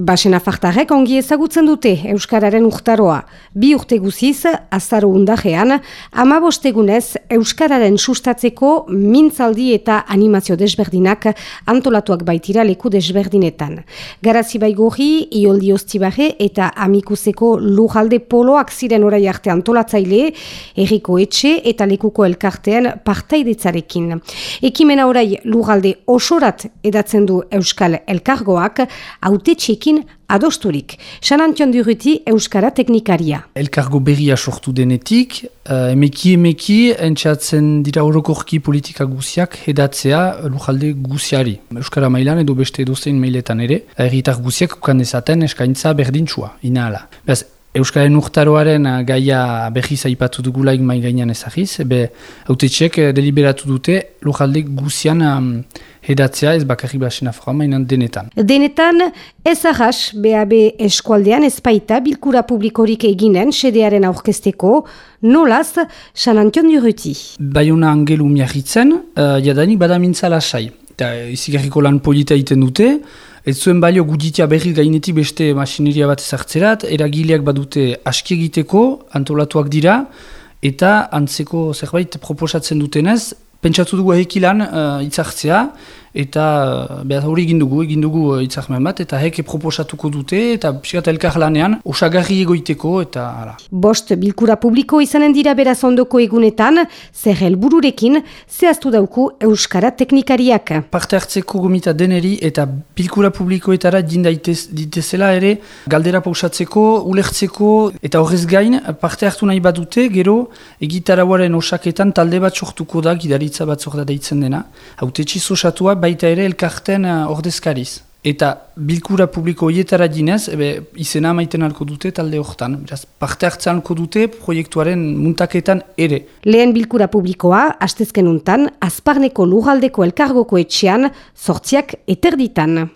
Basen afartarek ongi ezagutzen dute Euskararen urtaroa. Bi urte guziz, azaro undajean, ama bostegunez Euskararen sustatzeko mintzaldi eta animazio desberdinak antolatuak baitira leku desberdinetan. Garazi baigorri, ioldi ostibarre eta amikuseko lujalde poloak ziren orai arte antolatzaile, erriko etxe eta lekuko elkartean partaidetzarekin. Ekimena orai lujalde osorat edatzen du Euskal Elkargoak, haute ekin adosturik. San Antion Durruti Euskara Teknikaria. Elkargo berria sortu denetik, uh, emeki emeki entxatzen dira orokorki politika guziak hedatzea lujalde guziari. Euskara mailan edo beste edozein mailetan ere, erritar guziak ukan ezaten eskaintza berdintxua, inahala. Beaz, Euskaren urtaroaren uh, gaia berri zaipatu dugulaik mai gainan ezagiz, ebe autetxek uh, deliberatu dute lujalde guzian um, hedatzea ez bakarri basena mainan denetan. Denetan ez ahas BAB eskualdean ezpaita bilkura publikorik eginen sedearen aurkesteko nolaz San Antion Duruti. Baiona angelu miarritzen, uh, jadanik badamintza lasai. Eta izigarriko lan polita egiten dute, Ez zuen balio guditia berri gainetik beste masineria bat ezartzerat, eragileak badute aski egiteko, antolatuak dira, eta antzeko zerbait proposatzen dutenez, pentsatu dugu ekilan uh, itzartzea, eta uh, behar hori egin dugu, egin dugu uh, itzarmen bat, eta heke proposatuko dute, eta psikat elkar lanean, osagarri egoiteko, eta ala. Bost, bilkura publiko izanen dira beraz ondoko egunetan, zer helbururekin zehaztu dauku Euskara Teknikariak. Parte hartzeko gomita deneri, eta bilkura publikoetara dinda ditezela ere, galdera pausatzeko, ulertzeko, eta horrez gain, parte hartu nahi bat dute, gero, egitarauaren osaketan talde bat sortuko da, gidari hitza bat zorda deitzen dena. Haute osatua baita ere elkarten uh, ordezkariz. Eta bilkura publiko hietara dinez, ebe, izena maiten alko dute talde hortan. Beraz, parte hartzen alko dute proiektuaren muntaketan ere. Lehen bilkura publikoa, astezken untan, azparneko lugaldeko elkargoko etxean, sortziak eterditan.